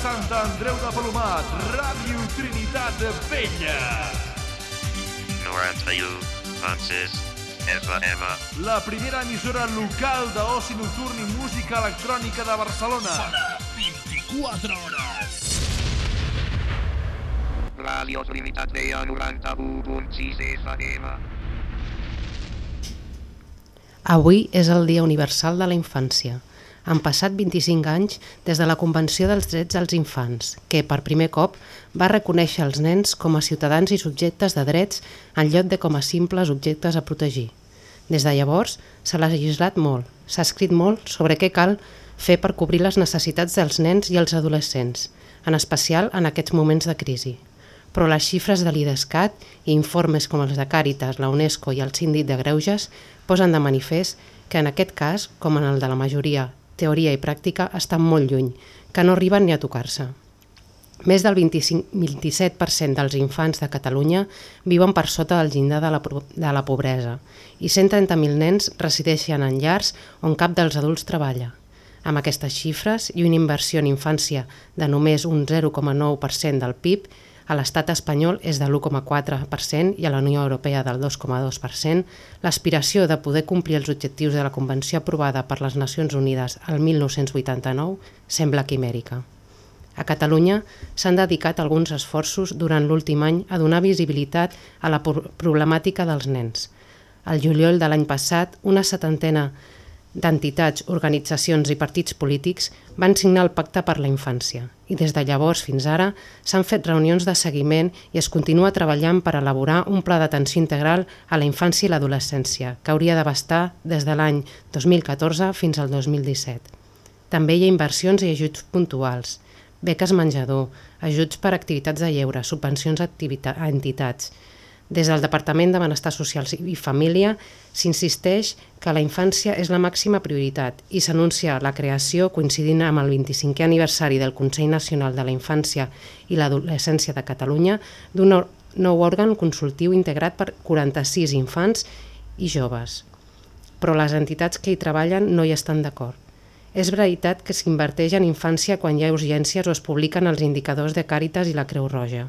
Sant Andreu de Palomat, Ràdio Trinitat Vella. 91.6 FM. La primera emissora local d'oci nocturn i música electrònica de Barcelona. Sona 24 hores. Ràdio Trinitat Vella 91.6 FM. Avui és el Dia Universal de la Infància. Han passat 25 anys des de la Convenció dels Drets dels Infants, que, per primer cop, va reconèixer els nens com a ciutadans i subjectes de drets en lloc de com a simples objectes a protegir. Des de llavors, s'ha legislat molt, s'ha escrit molt sobre què cal fer per cobrir les necessitats dels nens i els adolescents, en especial en aquests moments de crisi. Però les xifres de l'IDESCAT i informes com els de Càritas, la UNESCO i el Síndic de Greuges posen de manifest que en aquest cas, com en el de la majoria, teoria i pràctica, estan molt lluny, que no arriben ni a tocar-se. Més del 25, 27% dels infants de Catalunya viuen per sota del llindar de la, de la pobresa i 130.000 nens resideixen en llars on cap dels adults treballa. Amb aquestes xifres i una inversió en infància de només un 0,9% del PIB, a l'estat espanyol és de l'1,4% i a la Unió Europea del 2,2%, l'aspiració de poder complir els objectius de la Convenció aprovada per les Nacions Unides el 1989 sembla quimèrica. A Catalunya s'han dedicat alguns esforços durant l'últim any a donar visibilitat a la problemàtica dels nens. Al juliol de l'any passat, una setantena d'entitats, organitzacions i partits polítics van signar el Pacte per la Infància i des de llavors fins ara s'han fet reunions de seguiment i es continua treballant per elaborar un pla d'atenció integral a la infància i l'adolescència que hauria d'abastar des de l'any 2014 fins al 2017. També hi ha inversions i ajuts puntuals, beques menjador, ajuts per activitats de lleure, subvencions a, a entitats, des del Departament de Benestar Social i Família s'insisteix que la infància és la màxima prioritat i s'anuncia la creació, coincidint amb el 25è aniversari del Consell Nacional de la Infància i l'Adolescència de Catalunya, d'un nou òrgan consultiu integrat per 46 infants i joves. Però les entitats que hi treballen no hi estan d'acord. És veritat que s'inverteix en infància quan hi ha urgències o es publiquen els indicadors de Càritas i la Creu Roja,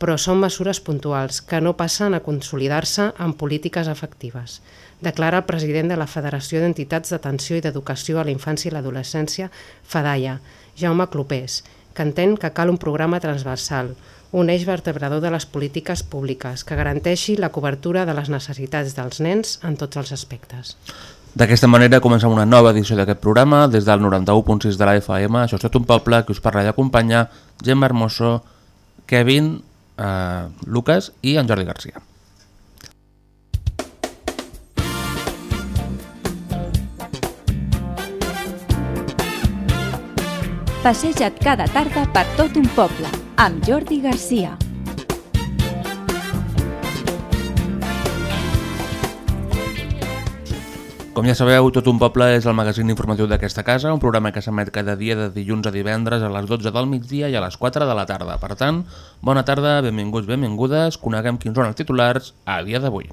però són mesures puntuals que no passen a consolidar-se en polítiques efectives, declara el president de la Federació d'Entitats d'Atenció i d'Educació a la Infància i l'Adolescència, FEDAIA, Jaume Clopés, que entén que cal un programa transversal, un eix vertebrador de les polítiques públiques que garanteixi la cobertura de les necessitats dels nens en tots els aspectes. D'aquesta manera comencem una nova edició d'aquest programa des del 91.6 de la FM. Això és tot un poble que us parla i acompanya Gemma Hermoso, Kevin eh, Lucas i en Jordi Garcia. Passeja't cada tarda per tot un poble amb Jordi Garcia. Com ja sabeu, Tot un poble és el magazín informatiu d'aquesta casa, un programa que s'emet cada dia de dilluns a divendres a les 12 del migdia i a les 4 de la tarda. Per tant, bona tarda, benvinguts, benvingudes, coneguem quins són els titulars a dia d'avui.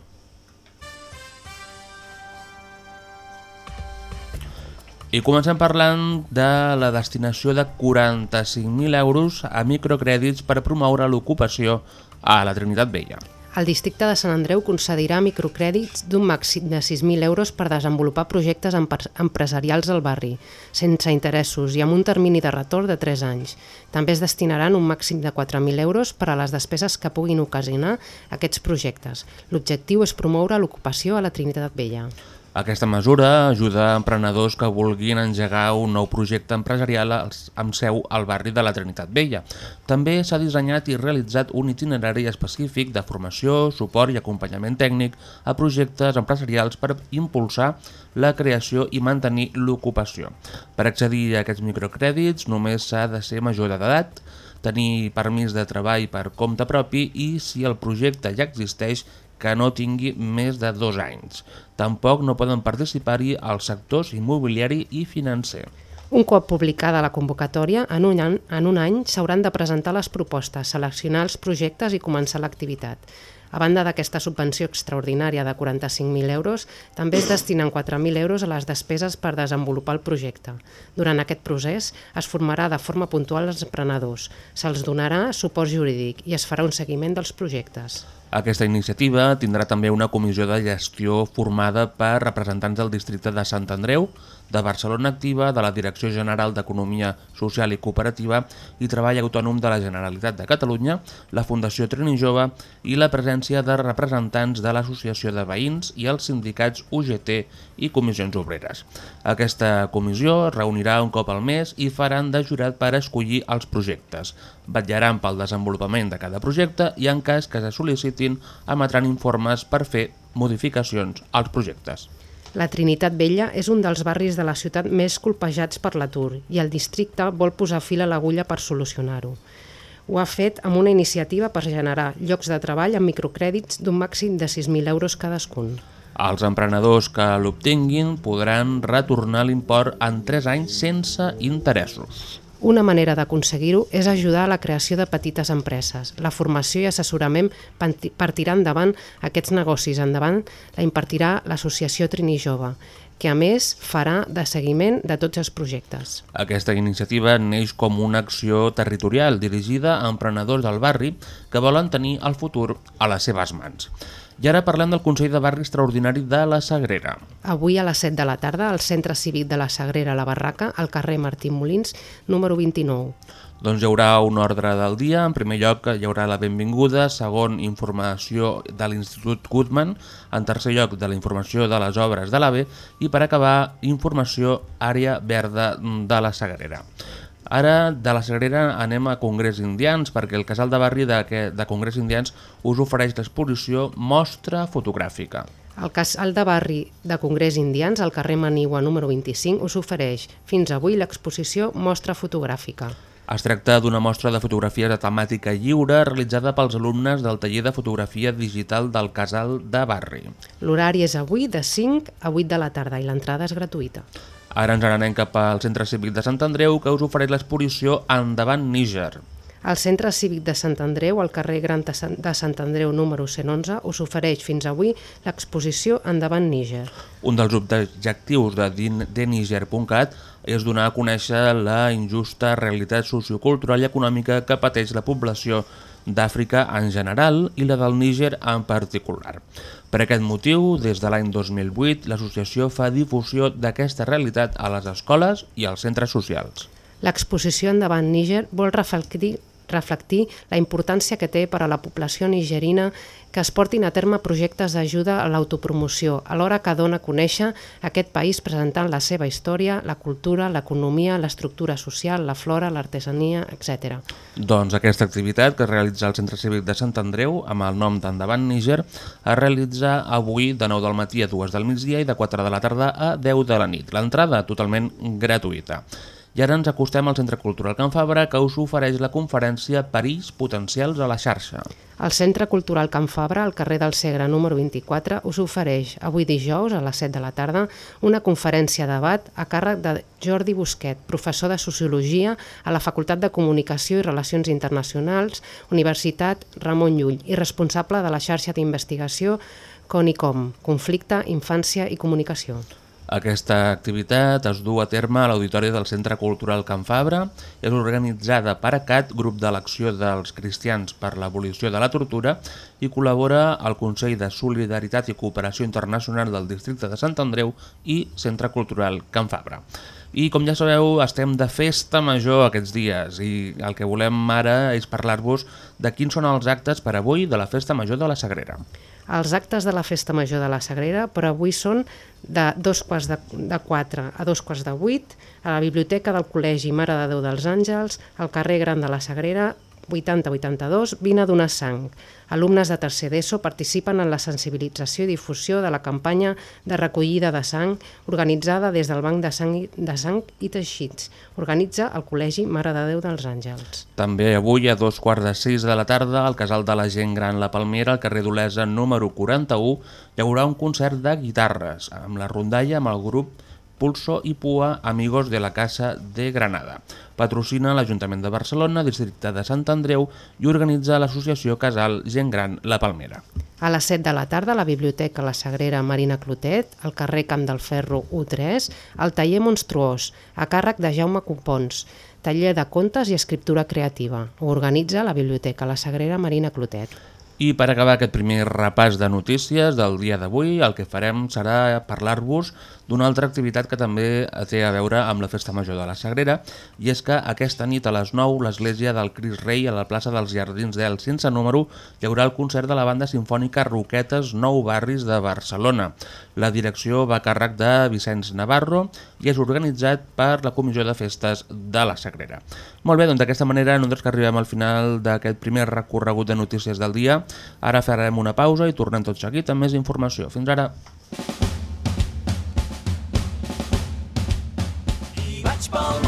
I comencem parlant de la destinació de 45.000 euros a microcrèdits per promoure l'ocupació a la Trinitat Vella. El districte de Sant Andreu concedirà microcrèdits d'un màxim de 6.000 euros per desenvolupar projectes empresarials al barri, sense interessos i amb un termini de retorn de 3 anys. També es destinaran un màxim de 4.000 euros per a les despeses que puguin ocasionar aquests projectes. L'objectiu és promoure l'ocupació a la Trinitat Vella. Aquesta mesura ajuda a emprenedors que vulguin engegar un nou projecte empresarial amb seu al barri de la Trinitat Vella. També s'ha dissenyat i realitzat un itinerari específic de formació, suport i acompanyament tècnic a projectes empresarials per impulsar la creació i mantenir l'ocupació. Per accedir a aquests microcrèdits només s'ha de ser major d'edat, tenir permís de treball per compte propi i, si el projecte ja existeix, que no tingui més de dos anys. Tampoc no poden participar-hi els sectors immobiliari i financer. Un cop publicada la convocatòria, en un any, en un any s'hauran de presentar les propostes, seleccionar els projectes i començar l'activitat. A banda d'aquesta subvenció extraordinària de 45.000 euros, també es destinen 4.000 euros a les despeses per desenvolupar el projecte. Durant aquest procés es formarà de forma puntual els emprenedors, se'ls donarà suport jurídic i es farà un seguiment dels projectes. Aquesta iniciativa tindrà també una comissió de gestió formada per representants del districte de Sant Andreu, de Barcelona Activa, de la Direcció General d'Economia Social i Cooperativa i Treball Autònom de la Generalitat de Catalunya, la Fundació Trini Jove i la presència de representants de l'Associació de Veïns i els sindicats UGT i Comissions Obreres. Aquesta comissió es reunirà un cop al mes i faran de jurat per escollir els projectes. Vetllaran pel desenvolupament de cada projecte i en cas que se sol·licitin emetran informes per fer modificacions als projectes. La Trinitat Vella és un dels barris de la ciutat més colpejats per l'atur i el districte vol posar fil a l'agulla per solucionar-ho. Ho ha fet amb una iniciativa per generar llocs de treball amb microcrèdits d'un màxim de 6.000 euros cadascun. Els emprenedors que l'obtinguin podran retornar l'import en 3 anys sense interessos. Una manera d'aconseguir-ho és ajudar a la creació de petites empreses. La formació i assessorament tirar endavant aquests negocis endavant la impartirà l'Associació Trini Jove, que a més farà de seguiment de tots els projectes. Aquesta iniciativa neix com una acció territorial dirigida a emprenedors del barri que volen tenir el futur a les seves mans. I ara parlem del Consell de Barri Extraordinari de la Sagrera. Avui a les 7 de la tarda al Centre Cívic de la Sagrera La Barraca, al carrer Martí Molins, número 29. Doncs hi haurà un ordre del dia. En primer lloc hi haurà la benvinguda, segon informació de l'Institut Goodman, en tercer lloc de la informació de les obres de l'AVE i per acabar informació àrea verda de la Sagrera. Ara de la Sagrera anem a Congrés Indians perquè el casal de barri de, de Congrés Indians us ofereix l'exposició Mostra Fotogràfica. El casal de barri de Congrés Indians, al carrer Manigua número 25, us ofereix fins avui l'exposició Mostra Fotogràfica. Es tracta d'una mostra de fotografies de temàtica lliure realitzada pels alumnes del taller de fotografia digital del casal de barri. L'horari és avui de 5 a 8 de la tarda i l'entrada és gratuïta. Ara ens n'anem cap al Centre Cívic de Sant Andreu que us ofereix l'exposició Endavant Níger. El Centre Cívic de Sant Andreu, al carrer Gran de Sant Andreu número 111, us ofereix fins avui l'exposició Endavant Níger. Un dels objectius de deniger.cat és donar a conèixer la injusta realitat sociocultural i econòmica que pateix la població d'Àfrica en general i la del Níger en particular. Per aquest motiu, des de l'any 2008, l'associació fa difusió d'aquesta realitat a les escoles i als centres socials. L'exposició Endavant Níger vol reflectir, reflectir la importància que té per a la població nigerina que es portin a terme projectes d'ajuda a l'autopromoció, alhora que dona a conèixer aquest país presentant la seva història, la cultura, l'economia, l'estructura social, la flora, l'artesania, etc. Doncs aquesta activitat que es realitza al Centre Cívic de Sant Andreu amb el nom d'Endavant Níger es realitza avui de 9 del matí a 2 del migdia i de 4 de la tarda a 10 de la nit. L'entrada totalment gratuïta. I ara ens acostem al Centre Cultural Can Fabra que us ofereix la conferència Perills potencials a la xarxa. El Centre Cultural Can Fabra, al carrer del Segre número 24, us ofereix avui dijous a les 7 de la tarda una conferència de debat a càrrec de Jordi Busquet, professor de Sociologia a la Facultat de Comunicació i Relacions Internacionals, Universitat Ramon Llull i responsable de la xarxa d'investigació CONICOM, Conflicte, Infància i Comunicació. Aquesta activitat es du a terme a l'Auditori del Centre Cultural Can Fabra, és organitzada per ACAT, grup d'elecció dels cristians per l'abolició de la tortura, i col·labora al Consell de Solidaritat i Cooperació Internacional del Districte de Sant Andreu i Centre Cultural Can Fabra. I com ja sabeu, estem de festa major aquests dies i el que volem ara és parlar-vos de quins són els actes per avui de la festa major de la Sagrera. Els actes de la Festa Major de la Sagrera per avui són de dos quarts de, de quatre a dos quarts de vuit a la Biblioteca del Col·legi Mare de Déu dels Àngels, al carrer Gran de la Sagrera, 80-82, vine a donar sang. Alumnes de tercer d'ESO participen en la sensibilització i difusió de la campanya de recollida de sang organitzada des del Banc de Sang i, de sang i Teixits. Organitza el Col·legi Mare de Déu dels Àngels. També avui a dos quarts de sis de la tarda al Casal de la Gent Gran La Palmera, al carrer d'Olesa número 41, hi haurà un concert de guitarres amb la rondalla amb el grup Pulso i Pua Amigos de la Casa de Granada. Patrocina l'Ajuntament de Barcelona, districte de Sant Andreu i organitza l'associació Casal Gent Gran La Palmera. A les 7 de la tarda, a la Biblioteca La Sagrera Marina Clotet, al carrer Camp del Ferro U3, el taller Monstruós, a càrrec de Jaume Compons, taller de contes i escriptura creativa. Organitza la Biblioteca La Sagrera Marina Clotet. I per acabar aquest primer repàs de notícies del dia d'avui, el que farem serà parlar-vos d'una altra activitat que també té a veure amb la Festa Major de la Sagrera, i és que aquesta nit a les 9 l'església del Cris Rei a la plaça dels Jardins d'El sense número hi haurà el concert de la banda sinfònica Roquetes Nou Barris de Barcelona. La direcció va a càrrec de Vicenç Navarro i és organitzat per la Comissió de Festes de la Sagrera. Molt bé, doncs d'aquesta manera nosaltres que arribem al final d'aquest primer recorregut de notícies del dia. Ara farem una pausa i tornem tot seguit amb més informació. Fins ara. I vaig pel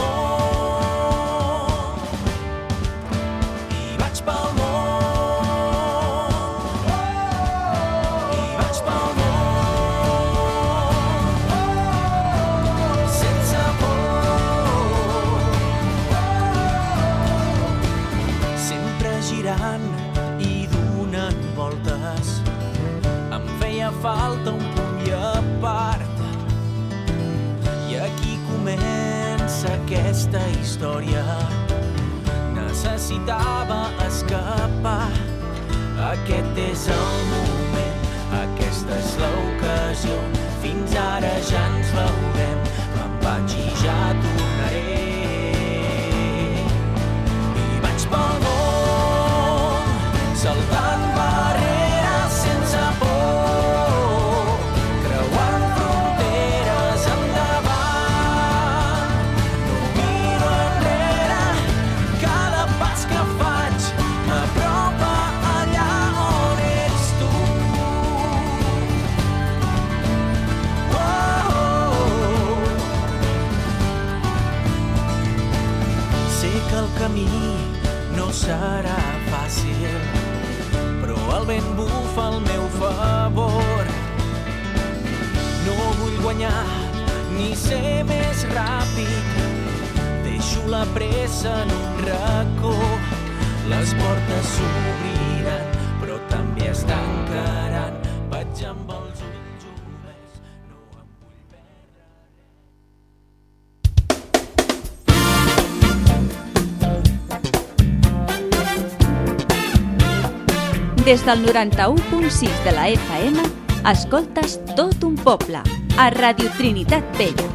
Des del 91.6 de la FM, escoltes tot un poble, a Radio Trinitat Vella.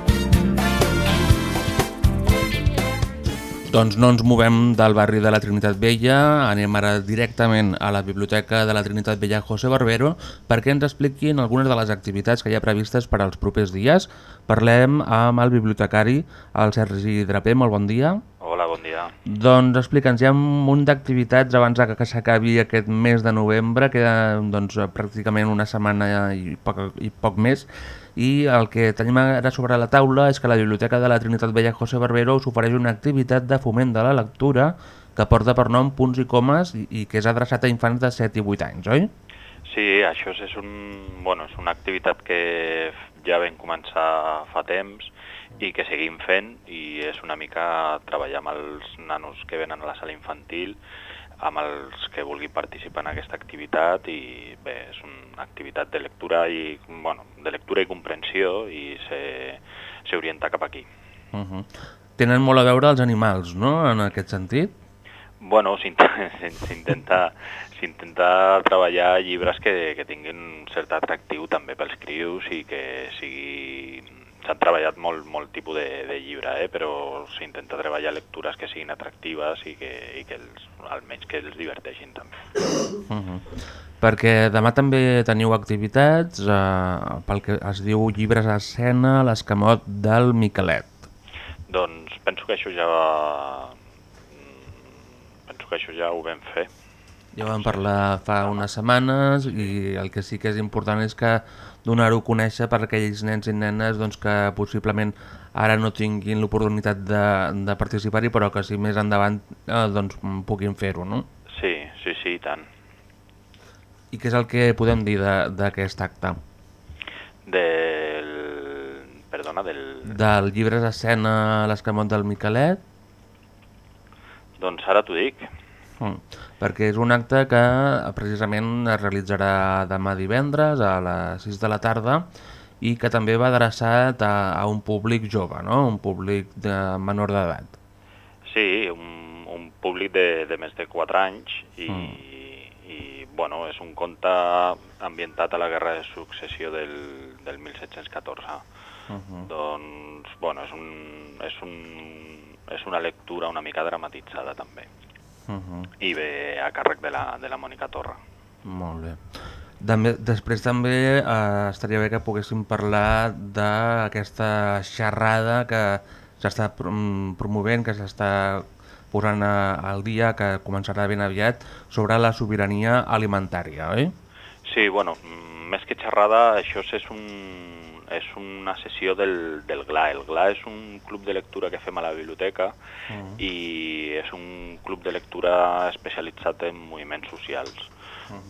Doncs no ens movem del barri de la Trinitat Vella, anem ara directament a la Biblioteca de la Trinitat Vella José Barbero perquè ens expliquin algunes de les activitats que hi ha previstes per als propers dies. Parlem amb el bibliotecari, el Sergi Draper, molt bon dia. Hola, bon dia. Doncs explica'ns, hi ha un munt d'activitats abans que s'acabi aquest mes de novembre, queda doncs, pràcticament una setmana i poc, i poc més, i el que tenim ara sobre la taula és que la Biblioteca de la Trinitat Vella José Barbero us ofereix una activitat de foment de la lectura que porta per nom Punts i Comes i, i que és adreçat a infants de 7 i 8 anys, oi? Sí, això és, és, un, bueno, és una activitat que ja vam començar fa temps i que seguim fent i és una mica treballar amb els nanos que venen a la sala infantil amb els que vulguin participar en aquesta activitat i bé, és una activitat de lectura i, bueno, de lectura i comprensió i s'orienta cap aquí. Uh -huh. Tenen molt a veure els animals, no?, en aquest sentit? Bueno, s'intenta s'intenta treballar llibres que, que tinguin un cert atractiu també pels crius i que sigui... S'han treballat molt, molt tipus de, de llibre, eh? però s'intenta treballar lectures que siguin atractives i que, i que els, almenys que els diverteixin també. Uh -huh. Perquè demà també teniu activitats eh, pel que es diu llibres a escena, l'escamot del Miquelet. Doncs penso que això ja va... mm, penso que això ja ho vam fer. Ja vam parlar fa unes setmanes i el que sí que és important és que donar-ho a conèixer per aquells nens i nenes doncs, que possiblement ara no tinguin l'oportunitat de, de participar-hi però que si més endavant eh, doncs, puguin fer-ho, no? Sí, sí, sí, i tant. I què és el que podem dir de- d'aquest acte? Del... Perdona, del... Del llibres a escena l'escamot del Miquelet? Doncs ara t'ho dic. Mm. Perquè és un acte que eh, precisament es realitzarà demà divendres a les 6 de la tarda i que també va adreçat a, a un públic jove, no? un públic de menor d'edat. Sí, un, un públic de, de més de 4 anys i, Mm. i bueno, és un conte ambientat a la Guerra de Successió del, del 1714. Uh -huh. Doncs, bueno, és, un, és, un, és una lectura una mica dramatitzada també Uh -huh. i ve a càrrec de la, de la Mònica Torra. Molt bé. També, després també eh, estaria bé que poguéssim parlar d'aquesta xerrada que s'està prom- promovent, que s'està posant a, al dia, que començarà ben aviat, sobre la sobirania alimentària, oi? Sí, bueno, mm, més que xerrada, això és, un, és una sessió del, del GLA. El GLA és un club de lectura que fem a la biblioteca Uh i és un club de lectura especialitzat en moviments socials.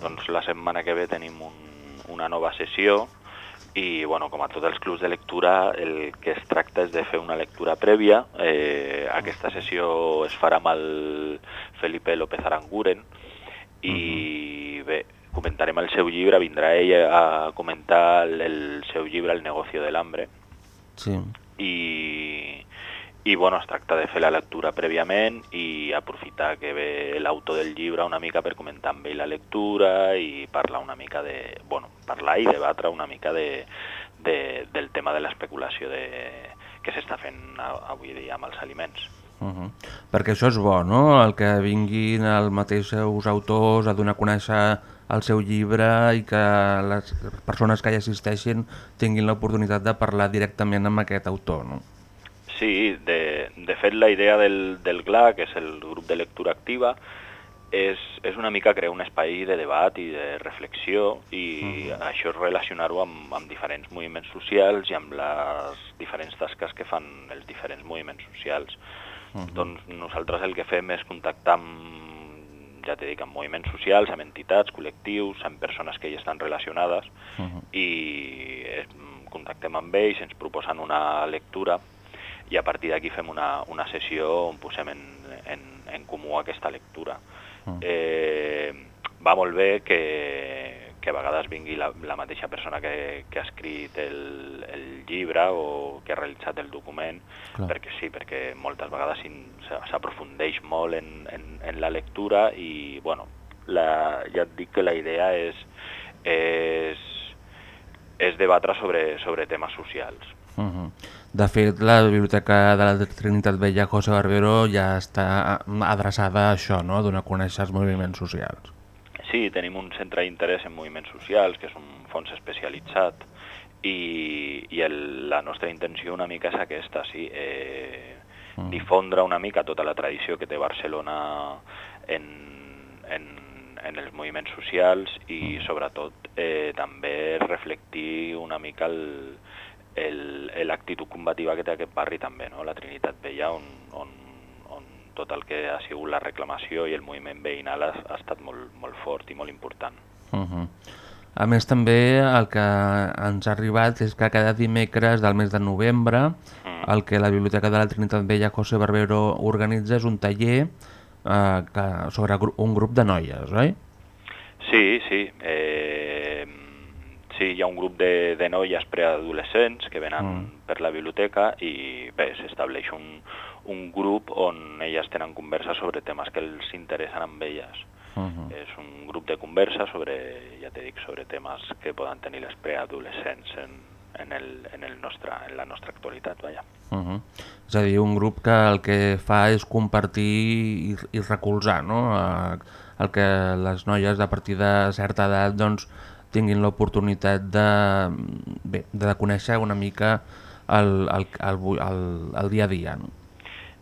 Doncs la setmana que ve tenim un, una nova sessió i, bueno, com a tots els clubs de lectura, el que es tracta és de fer una lectura prèvia. Eh, aquesta sessió es farà amb el Felipe López Aranguren i, bé, comentarem el seu llibre, vindrà ell a comentar el, el seu llibre El negocio del hambre Sí. i, i bueno, es tracta de fer la lectura prèviament i aprofitar que ve l'autor del llibre una mica per comentar amb ell la lectura i parlar una mica de, bueno, parlar i debatre una mica de, de, del tema de l'especulació de, que s'està fent avui dia amb els aliments. Uh -huh. Perquè això és bo, no? El que vinguin els mateixos autors a donar a conèixer el seu llibre i que les persones que hi assisteixin tinguin l'oportunitat de parlar directament amb aquest autor, no? Sí, de, de fet la idea del, del GLA, que és el grup de lectura activa, és, és una mica crear un espai de debat i de reflexió i això és relacionar-ho amb, amb diferents moviments socials i amb les diferents tasques que fan els diferents moviments socials. Doncs nosaltres el que fem és contactar amb, ja t'he dit, amb moviments socials, amb entitats, col·lectius, amb persones que hi estan relacionades Uh -huh. i eh, contactem amb ells, ens proposen una lectura i a partir d'aquí fem una, una sessió on posem en, en, en comú aquesta lectura. Mm. Eh, va molt bé que, que a vegades vingui la, la mateixa persona que, que ha escrit el, el llibre o que ha realitzat el document, Clar. perquè sí, perquè moltes vegades s'aprofundeix molt en, en, en la lectura i, bueno, la, ja et dic que la idea és, és, és debatre sobre, sobre temes socials. Uh -huh. De fet, la Biblioteca de la Trinitat Vella José Barbero ja està adreçada a això, no? a donar a conèixer els moviments socials. Sí, tenim un centre d'interès en moviments socials, que és un fons especialitzat, i, i el, la nostra intenció una mica és aquesta, sí, eh, Mm. difondre una mica tota la tradició que té Barcelona en, en, en els moviments socials i sobretot eh, també reflectir una mica l'actitud combativa que té aquest barri també, no? la Trinitat Vella, on, on tot el que ha sigut la reclamació i el moviment veïnal ha, ha estat molt, molt fort i molt important. Uh -huh. A més, també el que ens ha arribat és que cada dimecres del mes de novembre Mm. el que la Biblioteca de la Trinitat Vella José Barbero organitza és un taller eh, que, sobre un grup de noies, oi? Sí, sí. Eh, sí, hi ha un grup de, de noies preadolescents que venen Mm. per la biblioteca i bé, s'estableix un, un grup on elles tenen conversa sobre temes que els interessen amb elles. Uh -huh. És un grup de conversa sobre, ja t'he dit, sobre temes que poden tenir les preadolescents en, en, el, en, el nostre, en la nostra actualitat, vaja. Uh -huh. És a dir, un grup que el que fa és compartir i, i recolzar, no? Eh, el que les noies a partir de certa edat doncs, tinguin l'oportunitat de, bé, de conèixer una mica el, el, el, el, el dia a dia. No?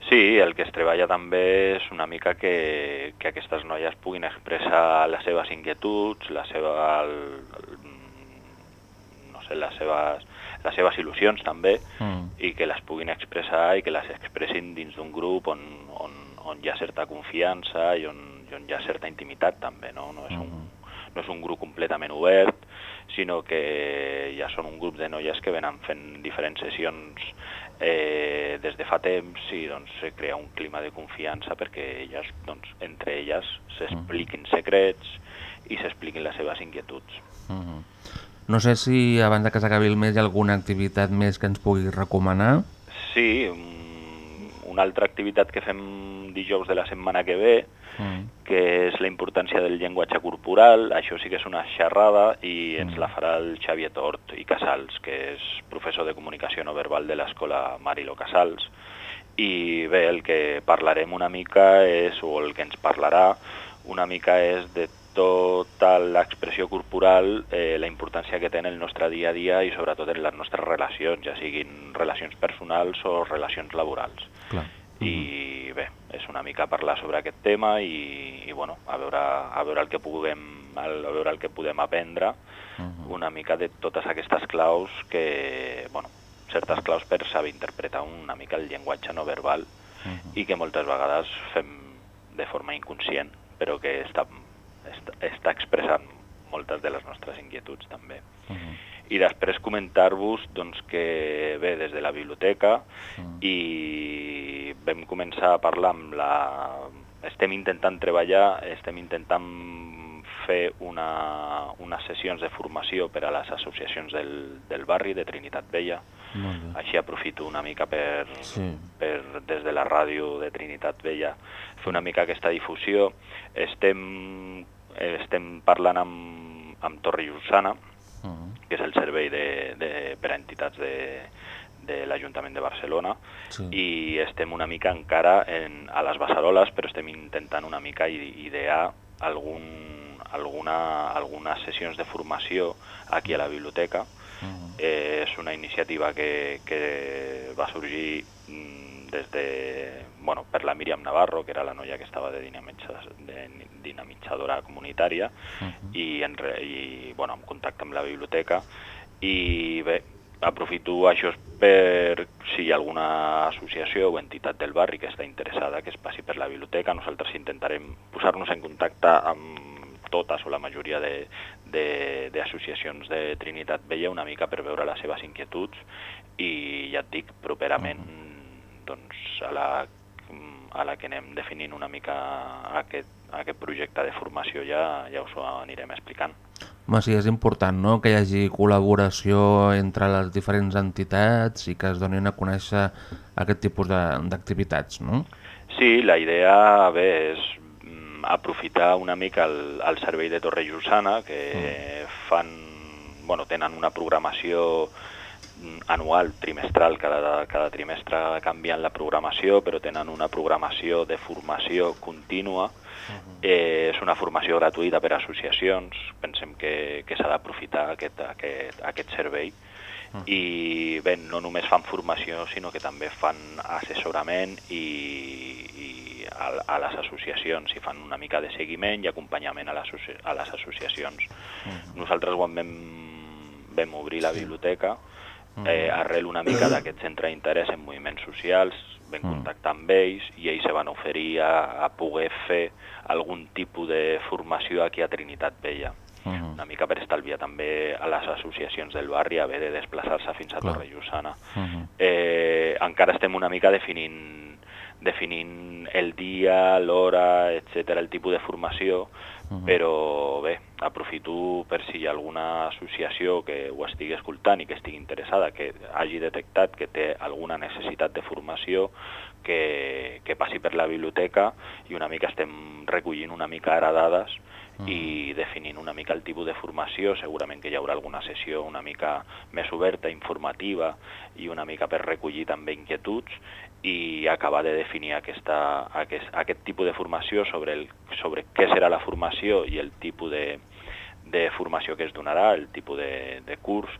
Sí, el que es treballa també és una mica que, que aquestes noies puguin expressar les seves inquietuds, la seva, el, el, no sé, les seves, les seves il·lusions també, Mm. i que les puguin expressar i que les expressin dins d'un grup on, on, on hi ha certa confiança i on, i on hi ha certa intimitat també, no? No és, un, no és un grup completament obert, sinó que ja són un grup de noies que venen fent diferents sessions eh, des de fa temps i doncs, se crea un clima de confiança perquè elles, doncs, entre elles s'expliquin secrets i s'expliquin les seves inquietuds. Uh -huh. No sé si abans de que s'acabi el mes hi ha alguna activitat més que ens pugui recomanar. Sí, mm, una altra activitat que fem dijous de la setmana que ve, Mm. que és la importància del llenguatge corporal, això sí que és una xerrada i ens la farà el Xavier Tort i Casals, que és professor de comunicació no verbal de l'escola Marilo Casals. I bé, el que parlarem una mica és, o el que ens parlarà una mica és de tota l'expressió corporal, eh, la importància que té en el nostre dia a dia i sobretot en les nostres relacions, ja siguin relacions personals o relacions laborals. Clar. I bé, és una mica parlar sobre aquest tema i, i bueno, a veure, a veure el que puguem a veure el que podem aprendre una mica de totes aquestes claus que, bueno, certes claus per saber interpretar una mica el llenguatge no verbal i que moltes vegades fem de forma inconscient, però que està, està, està expressant moltes de les nostres inquietuds també. I després comentar-vos doncs, que bé, des de la biblioteca i vam començar a parlar amb la... Estem intentant treballar, estem intentant fer una, unes sessions de formació per a les associacions del, del barri de Trinitat Vella. Així aprofito una mica per, Sí. per des de la ràdio de Trinitat Vella fer una mica aquesta difusió. Estem, estem parlant amb, amb Torre Llussana, Uh -huh. Que és el servei de, de, per a entitats de, de l'Ajuntament de Barcelona, Sí. i estem una mica encara en, a les Beceroles, però estem intentant una mica idear algun, alguna, algunes sessions de formació aquí a la biblioteca. Uh-huh. Eh, és una iniciativa que, que va sorgir mm, des de, bueno, per la Míriam Navarro, que era la noia que estava de, de dinamitzadora comunitària, Uh-huh. i, en, i bueno, en contacte amb la biblioteca. I bé, aprofito això per si hi ha alguna associació o entitat del barri que està interessada que es passi per la biblioteca, nosaltres intentarem posar-nos en contacte amb totes o la majoria de- de- d'associacions de, de Trinitat Vella una mica per veure les seves inquietuds. I ja et dic, properament doncs, a la a la que anem definint una mica aquest, aquest projecte de formació ja, ja us ho anirem explicant. Home, sí, és important no? que hi hagi col·laboració entre les diferents entitats i que es donin a conèixer aquest tipus de- d'activitats, no? Sí, la idea bé, és mm, aprofitar una mica el, el servei de Torre Llussana, que fan, bueno, tenen una programació mm, anual, trimestral, cada, cada trimestre canvien la programació, però tenen una programació de formació contínua. Eh, és una formació gratuïta per a associacions, pensem que, que s'ha d'aprofitar aquest, aquest, aquest servei. I bé, no només fan formació, sinó que també fan assessorament i, i a, a les associacions i fan una mica de seguiment i acompanyament a les, a les associacions. Nosaltres quan vam, vam obrir la biblioteca, eh, arrel una mica d'aquest centre d'interès en moviments socials, vam contactar amb ells i ells se van oferir a, a poder fer algun tipus de formació aquí a Trinitat Vella Uh-huh. una mica per estalviar també a les associacions del barri haver de desplaçar-se fins a. Torre Llussana. Uh-huh. Eh, encara estem una mica definint, definint el dia, l'hora, etc el tipus de formació, però bé, aprofito per si hi ha alguna associació que ho estigui escoltant i que estigui interessada, que hagi detectat que té alguna necessitat de formació, que, que passi per la biblioteca i una mica estem recollint una mica ara dades i definint una mica el tipus de formació, segurament que hi haurà alguna sessió una mica més oberta, informativa i una mica per recollir també inquietuds i acabar de definir aquesta, aquest, aquest tipus de formació sobre, el, sobre què serà la formació i el tipus de, de formació que es donarà, el tipus de, de curs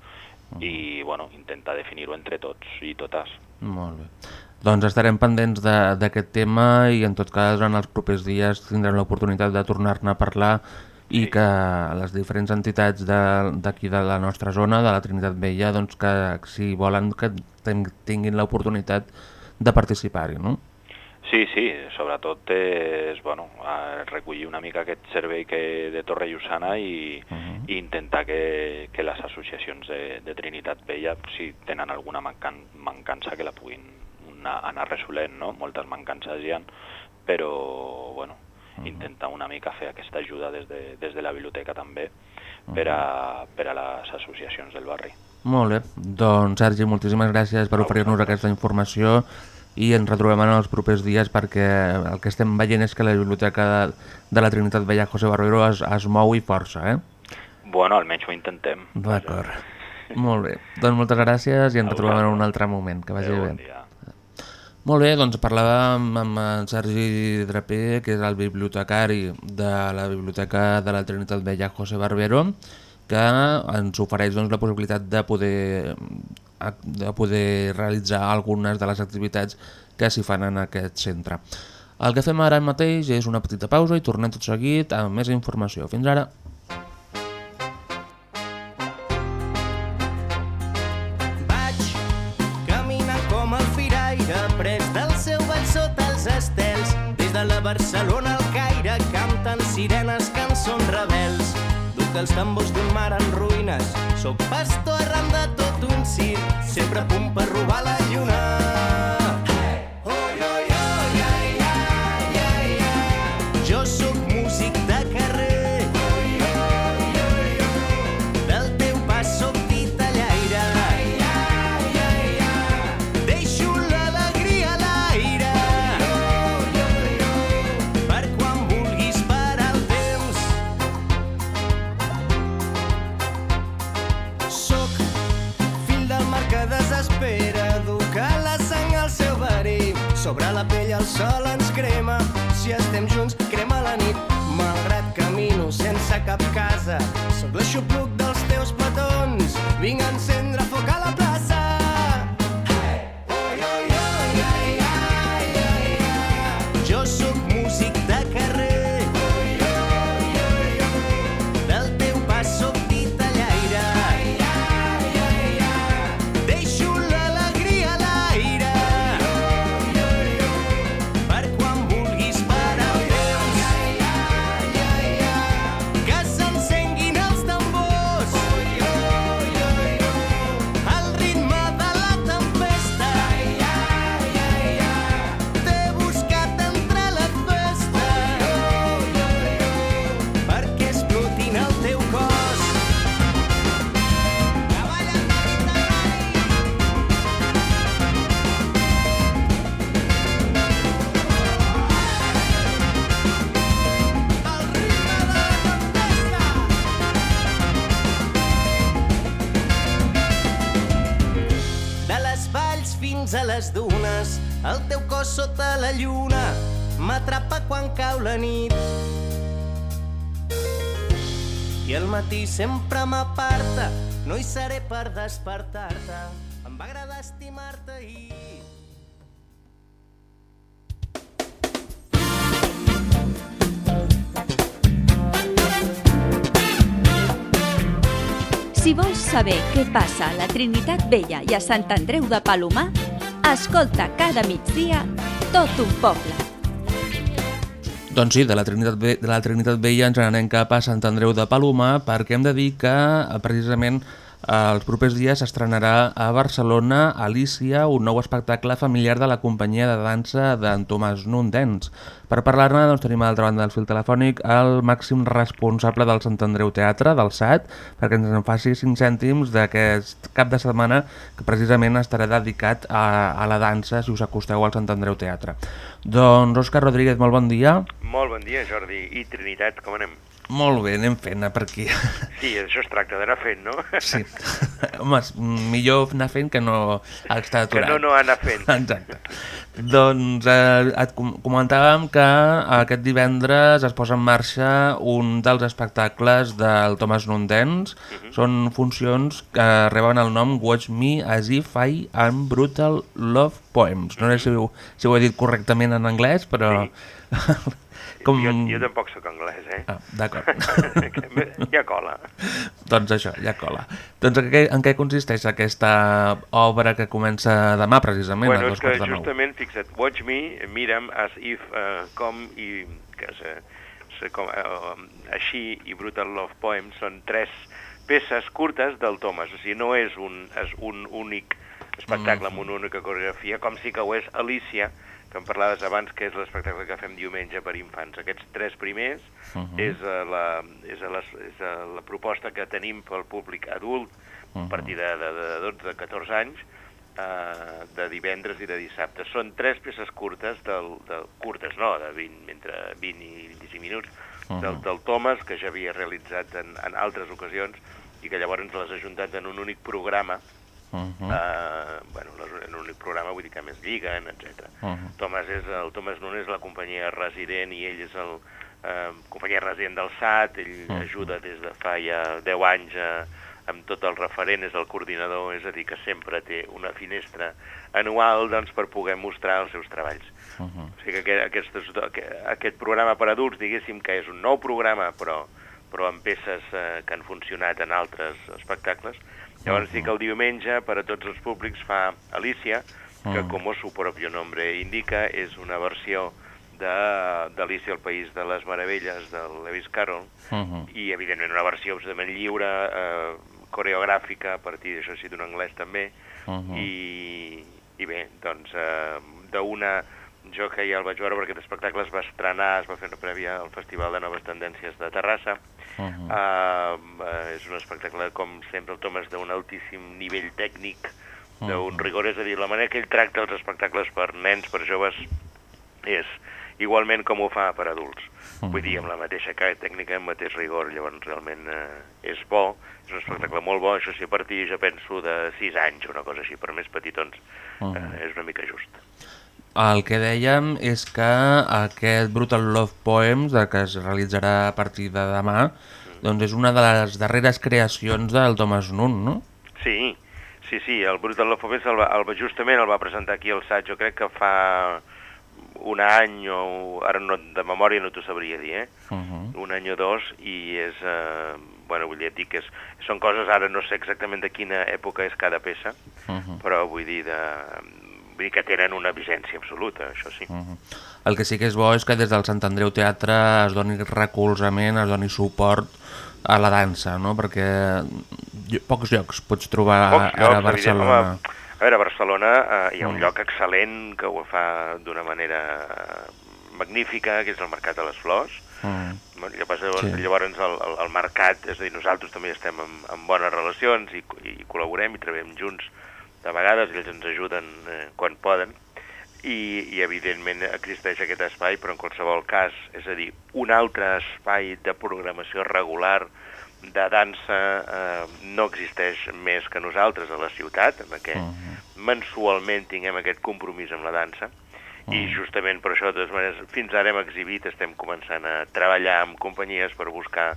i bueno, intentar definir-ho entre tots i totes. Molt bé. Doncs estarem pendents de- d'aquest tema i en tot cas en els propers dies tindrem l'oportunitat de tornar-ne a parlar i que les diferents entitats de- d'aquí de, la nostra zona, de la Trinitat Vella, doncs que si volen que tinguin l'oportunitat de participar-hi, no? Sí, sí, sobretot és bueno, recollir una mica aquest servei que de Torre Llussana i, uh -huh. i intentar que, que les associacions de, de Trinitat Vella, si tenen alguna mancan, mancança, que la puguin anar, anar resolent, no? Moltes mancances hi ha, però, bueno, uh -huh. intentar una mica fer aquesta ajuda des de, des de la biblioteca també per a, per a les associacions del barri. Molt bé, doncs Sergi, moltíssimes gràcies per oferir-nos aquesta informació i ens retrobem en els propers dies perquè el que estem veient és que la biblioteca de, de la Trinitat Vella José Barbero es, es mou i força, eh? Bueno, almenys ho intentem. D'acord. Molt bé, doncs moltes gràcies i ens retrobem en un altre moment, que vagi Adéu, bé. bon dia. Molt bé, doncs parlàvem amb en Sergi Draper, que és el bibliotecari de la Biblioteca de la Trinitat Vella José Barbero, que ens ofereix doncs, la possibilitat de poder, de poder realitzar algunes de les activitats que s'hi fan en aquest centre. El que fem ara mateix és una petita pausa i tornem tot seguit amb més informació. Fins ara! Sirenes, cançons rebels. Duc els tambors d'un mar en ruïnes, sóc pastor arran de tot un circ, sempre a punt per robar la lluna. El sol ens crema, si estem junts crema la nit. Malgrat camino sense cap casa, sóc l'aixopluc dels teus petons. Vinc a encendre foc a la plaça. Matí sempre m'aparta, no hi seré per despertar-te. Em va agradar estimar-te ahir. Si vols saber què passa a la Trinitat Vella i a Sant Andreu de Palomar, escolta cada migdia tot un poble. Doncs sí, de la Trinitat, de la Trinitat Vella ens n'anem cap a Sant Andreu de Palomar perquè hem de dir que eh, precisament els propers dies s'estrenarà a Barcelona Alicia, un nou espectacle familiar de la companyia de dansa d'en Tomàs Nundens. Per parlar-ne doncs, tenim a l'altra banda del fil telefònic el màxim responsable del Sant Andreu Teatre, del SAT, perquè ens en faci 5 cèntims d'aquest cap de setmana que precisament estarà dedicat a, a la dansa si us acosteu al Sant Andreu Teatre. Doncs Òscar Rodríguez, molt bon dia. Molt bon dia, Jordi. I Trinitat, com anem? Molt bé, anem fent per aquí. Sí, això es tracta d'anar fent, no? Sí. Home, millor anar fent que no estar Que aturat. no, no anar fent. Exacte. doncs eh, et com comentàvem que aquest divendres es posa en marxa un dels espectacles del Thomas Nundens. Mhm. Són funcions que reben el nom Watch Me As If I Am Brutal Love Poems. No sé si ho, si ho he dit correctament en anglès, però... Com... Jo, jo tampoc sóc anglès, eh? Ah, d'acord. ja cola. doncs això, ja cola. Doncs en què, en què consisteix aquesta obra que comença demà, precisament, bueno, és que justament, fixa't, Watch Me, mira'm as if, uh, com i... Que se, se, com, uh, així i Brutal Love Poems són tres peces curtes del Thomas, o sigui, no és un, és un únic espectacle amb una única coreografia, com sí que ho és Alicia, que em parlaves abans, que és l'espectacle que fem diumenge per infants. Aquests tres primers uh -huh. és, uh, la, és, a les, és a la proposta que tenim pel públic adult uh -huh. a partir de, de, de 12 a 14 anys, uh, de divendres i de dissabte. Són tres peces curtes, del, del, curtes no, de 20, entre 20 i 25 minuts, uh -huh. del, del Thomas, que ja havia realitzat en, en altres ocasions i que llavors les ha juntat en un únic programa Uh -huh. Uh, bueno, les- en un únic programa vull dir que a més lliguen, etc. Uh -huh. Thomas és el Thomas Nunes és la companyia resident i ell és el uh, companyia resident del SAT, ell Mhm. ajuda des de fa ja 10 anys uh, amb tot el referent, és el coordinador, és a dir, que sempre té una finestra anual doncs, per poder mostrar els seus treballs. Uh -huh. O sigui que aquest, aquest, aquest programa per adults, diguéssim que és un nou programa, però, però amb peces eh, que han funcionat en altres espectacles. Llavors sí que el diumenge, per a tots els públics, fa Alicia, que Mhm. com su propio nombre indica, és una versió de- d'Alicia al País de les Meravelles, de Lewis Carroll, Uh -huh. i evidentment una versió absolutament lliure, eh, coreogràfica, a partir d'això sí d'un anglès també, Uh -huh. i, i bé, doncs eh, d'una jo que ja el vaig veure perquè aquest espectacle es va estrenar, es va fer una prèvia al Festival de Noves Tendències de Terrassa. Uh -huh. Uh, uh, és un espectacle, com sempre, el Thomas d'un altíssim nivell tècnic, d'un Mhm. rigor, és a dir, la manera que ell tracta els espectacles per nens, per joves, és igualment com ho fa per adults. Vull dir, amb la mateixa ca- tècnica, amb el mateix rigor, llavors realment eh, és bo, és un espectacle molt bo, això sí, a partir, jo penso, de 6 anys, una cosa així, per més petitons, Mhm. eh, és una mica just. El que dèiem és que aquest Brutal Love Poems, de que es realitzarà a partir de demà, doncs és una de les darreres creacions del Thomas Nunn, no? Sí, sí, sí, el Brutal Love Poems el, va- el, va- justament el va presentar aquí al SAT, jo crec que fa un any o... ara no, de memòria no t'ho sabria dir, eh? Uh -huh. un any o dos i és, eh, bueno, vull dir, que és, són coses, ara no sé exactament de quina època és cada peça, Uh -huh. però vull dir, de, vull dir que tenen una vigència absoluta, això sí. Uh -huh. El que sí que és bo és que des del Sant Andreu Teatre es doni recolzament, es doni suport a la dansa, no? Perquè pocs llocs pots trobar Pocs ara a llocs, evident, Barcelona. home, a veure, a Barcelona eh, hi ha un Mm. lloc excel·lent que ho fa d'una manera eh, magnífica, que és el Mercat de les Flors, Mm. Llavors, sí. llavors el, el, el mercat, és a dir, nosaltres també estem en, en bones relacions i, i col·laborem i treballem junts de vegades, ells ens ajuden eh, quan poden, i, i evidentment existeix aquest espai, però en qualsevol cas, és a dir, un altre espai de programació regular de dansa eh, no existeix més que nosaltres a la ciutat, en què mensualment tinguem aquest compromís amb la dansa, i justament per això, de totes maneres, fins ara hem exhibit, estem començant a treballar amb companyies per buscar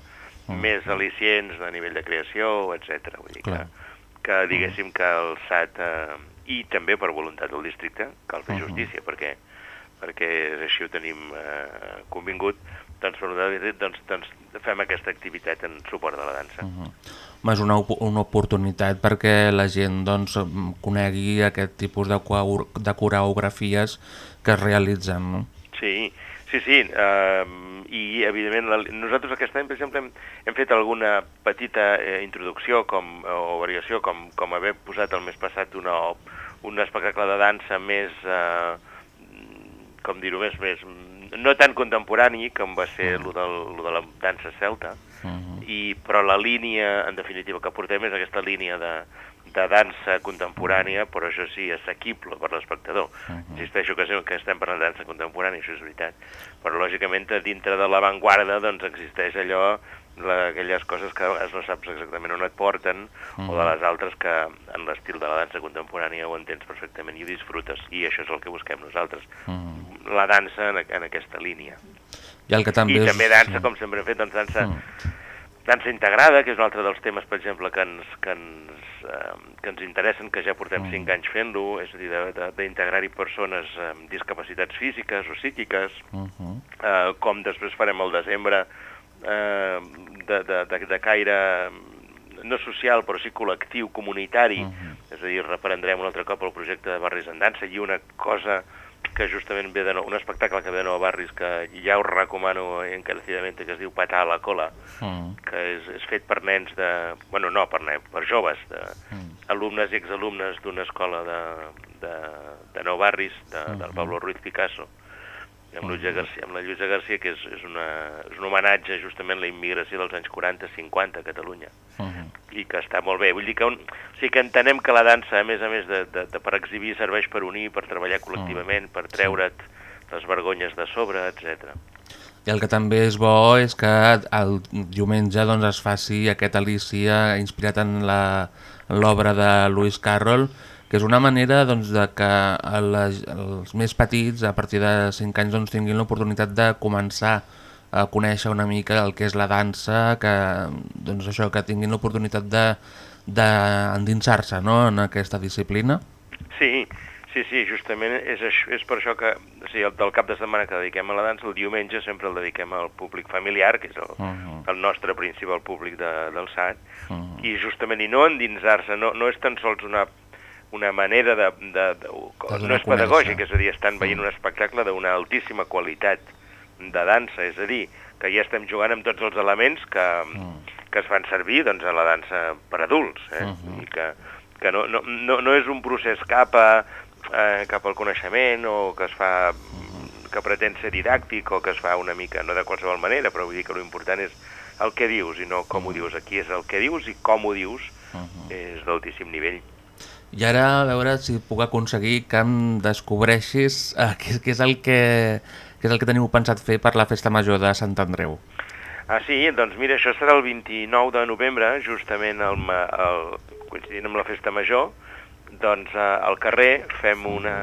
més al·licients a nivell de creació, etc. Vull dir Clar. que diguéssim que el SAT, eh, i també per voluntat del districte, cal fer justícia, perquè, perquè així ho tenim eh, convingut, doncs, per nosaltres, doncs, doncs fem aquesta activitat en suport de la dansa. Uh -huh. És una, una oportunitat perquè la gent doncs, conegui aquest tipus de, de coreografies que es realitzen. No? Sí, sí, sí. Uh, I, evidentment, la, nosaltres aquest any, per exemple, hem, hem fet alguna petita eh, introducció com, o variació, com, com haver posat el mes passat una, un espectacle de dansa més, uh, com dir-ho, més, més, no tan contemporani com va ser lo, del, lo de la dansa celta, Uh -huh. i, però la línia, en definitiva, que portem és aquesta línia de, de dansa contemporània, però això sí, assequible per l'espectador. Uh -huh. Insisteixo que, que estem parlant de dansa contemporània, això és veritat, però lògicament dintre de l'avantguarda doncs, existeix allò, la, aquelles coses que a vegades no saps exactament on et porten, uh -huh. o de les altres que en l'estil de la dansa contemporània ho entens perfectament i ho disfrutes, i això és el que busquem nosaltres. Uh -huh. La dansa en, en aquesta línia. I el que també I és... també dansa, com sempre hem fet, doncs dansa, Mm. dansa integrada, que és un altre dels temes, per exemple, que ens, que ens eh, que ens interessen, que ja portem 5 anys fent-lo, és a dir, d'integrar-hi persones amb discapacitats físiques o psíquiques, Uh -huh. eh, com després farem el desembre eh, de, de, de, de caire no social, però sí col·lectiu, comunitari, uh -huh. és a dir, reprendrem un altre cop el projecte de Barris en Dansa i una cosa que justament ve de nou, un espectacle que ve de nou Barris que ja us recomano encarecidament, que es diu Patar a la cola, -huh. que és, és fet per nens de... Bueno, no, per, nens, per joves, de, alumnes i exalumnes d'una escola de, de, de Nou Barris, de, del Pablo Ruiz Picasso, amb, Lluïsa Garcia, amb la Lluïsa Garcia, que és, és, una, és un homenatge justament a la immigració dels anys 40-50 a Catalunya Uh -huh. i que està molt bé. Vull dir que, un, o sigui que entenem que la dansa, a més a més de, de, de per exhibir, serveix per unir, per treballar col·lectivament, per treure't les vergonyes de sobre, etc. I el que també és bo és que el diumenge doncs, es faci aquest Alicia inspirat en la- en l'obra de Lewis Carroll, que és una manera doncs, de que les, els més petits, a partir de 5 anys, doncs, tinguin l'oportunitat de començar a conèixer una mica el que és la dansa, que, doncs, això, que tinguin l'oportunitat de d'endinsar-se no? en aquesta disciplina. Sí, sí, sí, justament és, això, és per això que o sigui, el, del cap de setmana que dediquem a la dansa, el diumenge sempre el dediquem al públic familiar, que és el, Uh -huh. el nostre principal públic de, del SAT, Uh -huh. i justament, i no endinsar-se, no, no és tan sols una, una manera de... de, de donar no és pedagògic, és a dir, estan veient un espectacle d'una altíssima qualitat de dansa, és a dir, que ja estem jugant amb tots els elements que, que es fan servir doncs, a la dansa per adults, eh? Mhm. I que, que no, no, no, no és un procés cap, a, eh, cap al coneixement o que es fa que pretén ser didàctic o que es fa una mica, no de qualsevol manera, però vull dir que l'important és el que dius i no com ho dius. Aquí és el que dius i com ho dius Mhm. és d'altíssim nivell. I ara a veure si puc aconseguir que em descobreixis eh, què, què, és el que, què és el que teniu pensat fer per la festa major de Sant Andreu. Ah, sí? Doncs mira, això serà el 29 de novembre, justament el, el, coincidint amb la festa major, doncs eh, al carrer fem una,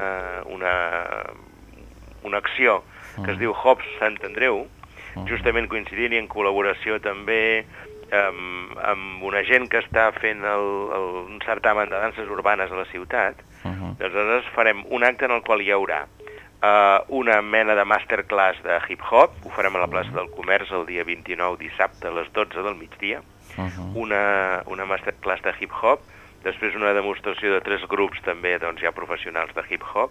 una, una acció que es diu Hops Sant Andreu, justament coincidint i en col·laboració també amb, amb una gent que està fent el, el, un certamen de danses urbanes a la ciutat, Uh -huh. aleshores farem un acte en el qual hi haurà uh, una mena de masterclass de hip-hop, ho farem a la plaça del Comerç el dia 29 dissabte a les 12 del migdia, Uh -huh. una, una masterclass de hip-hop, després una demostració de tres grups també doncs, ja professionals de hip-hop,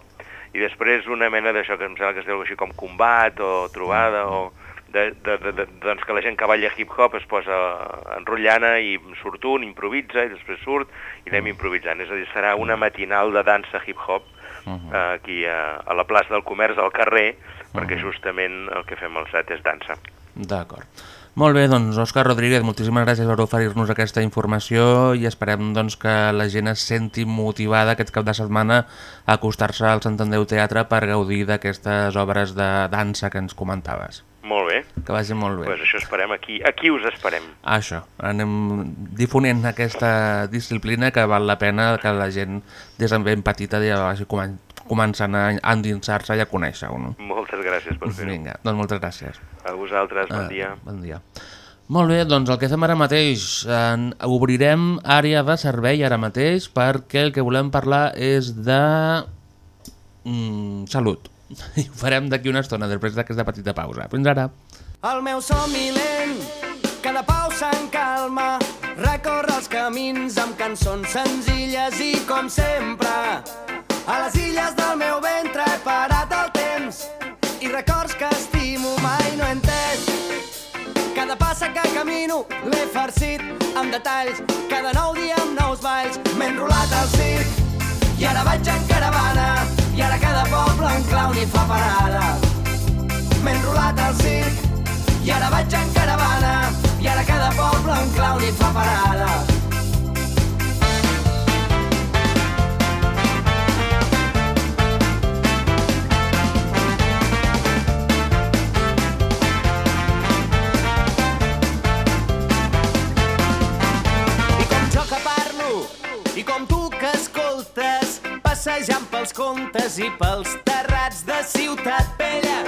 i després una mena d'això que em sembla que es diu així com combat o trobada o de, de, de, de, doncs que la gent que balla hip-hop es posa enrotllana i surt un, improvisa i després surt i anem improvisant. És a dir, serà una matinal de dansa hip-hop Mhm. eh, aquí a, a la plaça del Comerç, al carrer, perquè justament el que fem al SAT és dansa. D'acord. Molt bé, doncs, Òscar Rodríguez, moltíssimes gràcies per oferir-nos aquesta informació i esperem doncs, que la gent es senti motivada aquest cap de setmana a acostar-se al Sant Andreu Teatre per gaudir d'aquestes obres de dansa que ens comentaves. Molt bé, Que vagi molt bé. doncs això esperem aquí. Aquí us esperem. Això, anem difonent aquesta disciplina que val la pena que la gent des de ben petita ja vagi comen començant a endinsar-se i a conèixer-ho. No? Moltes gràcies per fer-ho. Vinga, doncs moltes gràcies. A vosaltres, bon Ah, dia. Bon dia. Molt bé, doncs el que fem ara mateix, en, obrirem àrea de servei ara mateix perquè el que volem parlar és de mm, salut. I ho farem d'aquí una estona, després d'aquesta petita pausa. Fins ara. El meu somni lent, cada pau se'n calma, recorre els camins amb cançons senzilles i com sempre, a les illes del meu ventre he parat el temps i records que estimo mai no he entès. Cada passa que camino l'he farcit amb detalls, cada nou dia amb nous balls m'he enrolat al circ i ara vaig en caravana ara cada poble un clown hi fa parada. M'he enrolat al circ i ara vaig en caravana i ara cada poble un clown hi fa parada. Passejant pels contes i pels terrats de Ciutat Vella,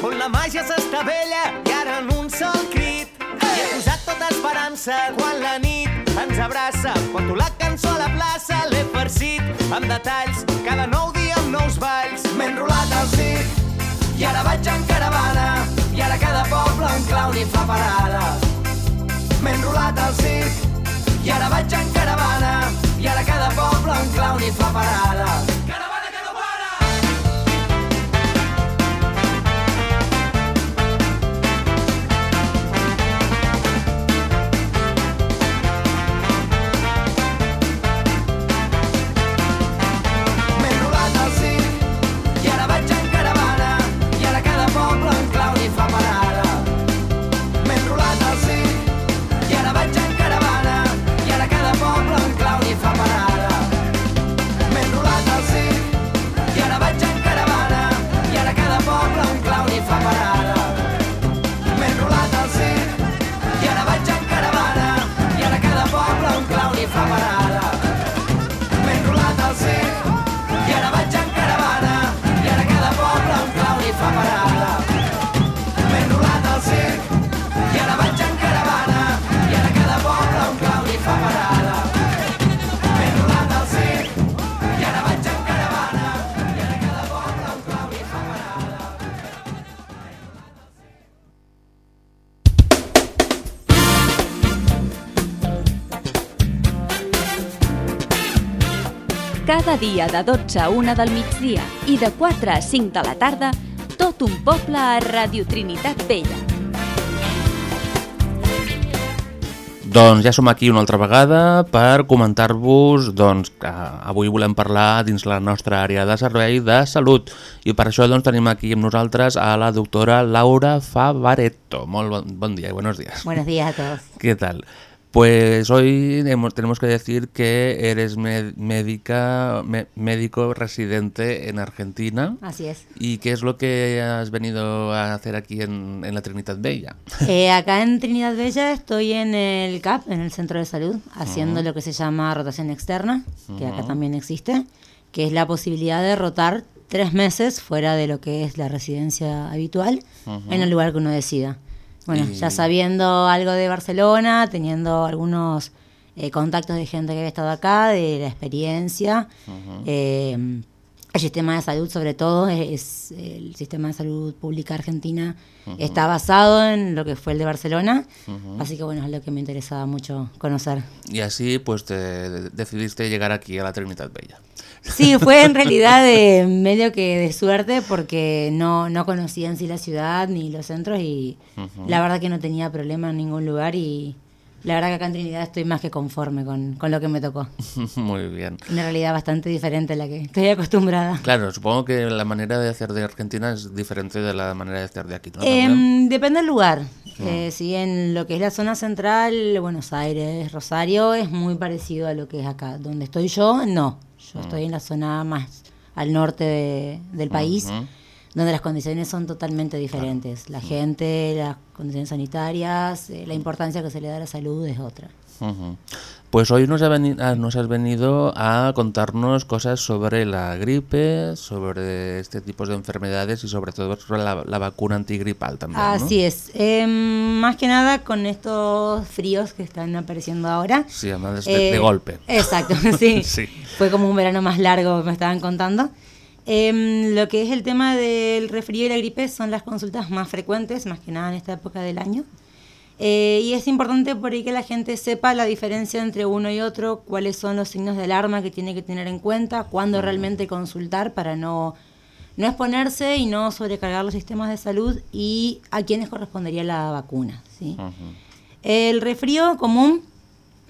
on la màgia s'estavella i ara en un sol crit hi he posat tota esperança quan la nit ens abraça. Porto la cançó a la plaça, l'he farcit amb detalls. Cada nou dia amb nous balls. M'he enrolat al circ i ara vaig en caravana. I ara cada poble un clown hi fa parada. M'he enrolat al circ i ara vaig en caravana. Poble un clown hi fa parada. Cada dia de 12 a 1 del migdia i de 4 a 5 de la tarda, tot un poble a Radio Trinitat Vella. Doncs ja som aquí una altra vegada per comentar-vos doncs, que avui volem parlar dins la nostra àrea de servei de salut i per això doncs, tenim aquí amb nosaltres a la doctora Laura Favaretto. Molt bon, bon dia i buenos días. Buenos días a todos. ¿Qué tal? Pues hoy tenemos que decir que eres médica, médico residente en Argentina. Así es. ¿Y qué es lo que has venido a hacer aquí en, en la Trinidad Bella? Eh, acá en Trinidad Bella estoy en el CAP, en el centro de salud, haciendo lo que se llama rotación externa, que acá también existe, que es la posibilidad de rotar tres meses fuera de lo que es la residencia habitual, en el lugar que uno decida. Bueno, Y- ya sabiendo algo de Barcelona, teniendo algunos eh, contactos de gente que había estado acá, de la experiencia, eh, el sistema de salud, sobre todo, es, el sistema de salud pública argentina está basado en lo que fue el de Barcelona, así que bueno, es lo que me interesaba mucho conocer. Y así pues te decidiste llegar aquí a la Trinidad Bella. Sí, fue en realidad de medio que de suerte porque no, no conocía en sí la ciudad ni los centros y la verdad que no tenía problema en ningún lugar y la verdad que acá en Trinidad estoy más que conforme con, con lo que me tocó. Muy bien. Una realidad bastante diferente a la que estoy acostumbrada. Claro, supongo que la manera de hacer de Argentina es diferente de la manera de hacer de aquí, ¿no? Em, depende del lugar. Mm. Eh, si en lo que es la zona central, Buenos Aires, Rosario, es muy parecido a lo que es acá. Donde estoy yo, no. Yo estoy en la zona más al norte de- del país, donde las condiciones son totalmente diferentes. La gente, las condiciones sanitarias, eh, la importancia que se le da a la salud es otra. Pues hoy nos, ha ah, nos has venido a contarnos cosas sobre la gripe, sobre este tipo de enfermedades y sobre todo sobre la, la vacuna antigripal también. ¿no? Así es. Em, más que nada con estos fríos que están apareciendo ahora. Sí, además de, de Eh, golpe. Exacto, sí. Sí. Fue como un verano más largo, me estaban contando. Em, lo que es el tema del resfrío y la gripe son las consultas más frecuentes, más que nada en esta época del año. Eh, y es importante por ahí que la gente sepa la diferencia entre uno y otro, cuáles son los signos de alarma que tiene que tener en cuenta, cuándo realmente consultar para no, no exponerse y no sobrecargar los sistemas de salud y a quiénes correspondería la vacuna. ¿sí? El resfrío común,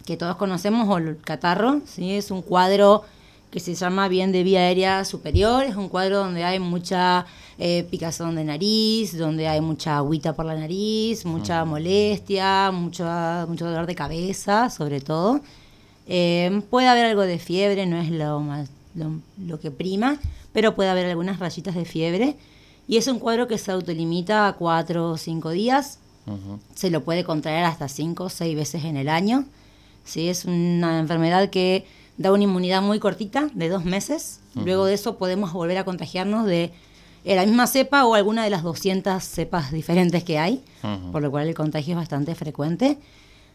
que todos conocemos, o el catarro, ¿sí? es un cuadro que se llama bien de vía aérea superior, es un cuadro donde hay mucha eh, picazón de nariz, donde hay mucha agüita por la nariz, mucha molestia, mucho, mucho dolor de cabeza, sobre todo. Eh, puede haber algo de fiebre, no es lo, más, lo, lo que prima, pero puede haber algunas rayitas de fiebre. Y es un cuadro que se autolimita a cuatro o cinco días, Ujú. se lo puede contraer hasta cinco o seis veces en el año. ¿sí? Es una enfermedad que da una inmunidad muy cortita, de dos meses. Luego de eso podemos volver a contagiarnos de eh, la misma cepa o alguna de las 200 cepas diferentes que hay, por lo cual el contagio es bastante frecuente.